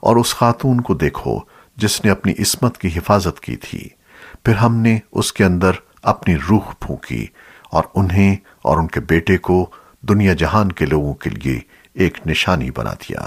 اور اس خاتون کو دیکھو جس نے اپنی عصمت کی حفاظت کی تھی۔ پھر ہم نے اس کے اندر اپنی روح پھونکی اور انہیں اور ان کے بیٹے کو دنیا جہان کے لوگوں کے لیے ایک نشانی بنا دیا۔